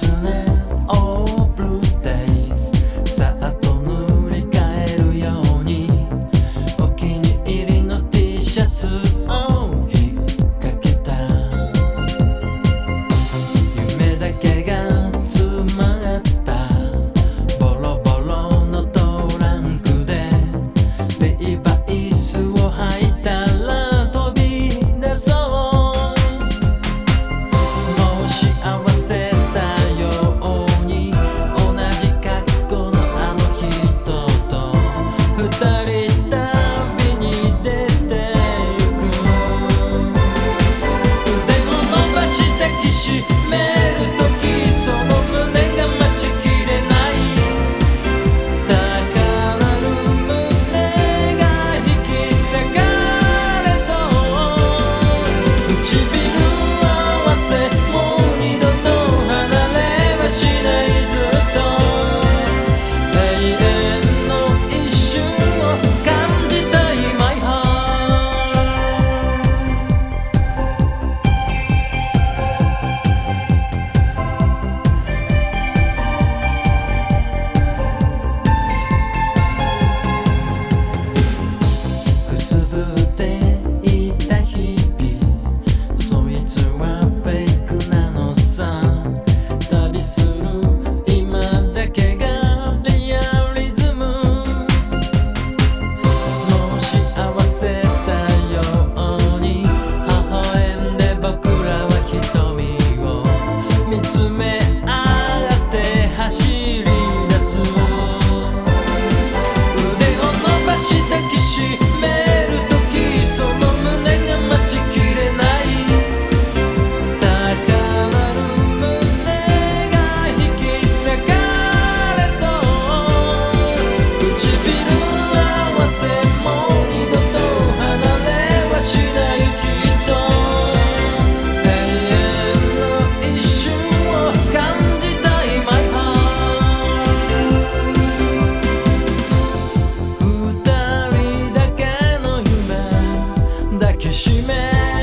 常つめきしめ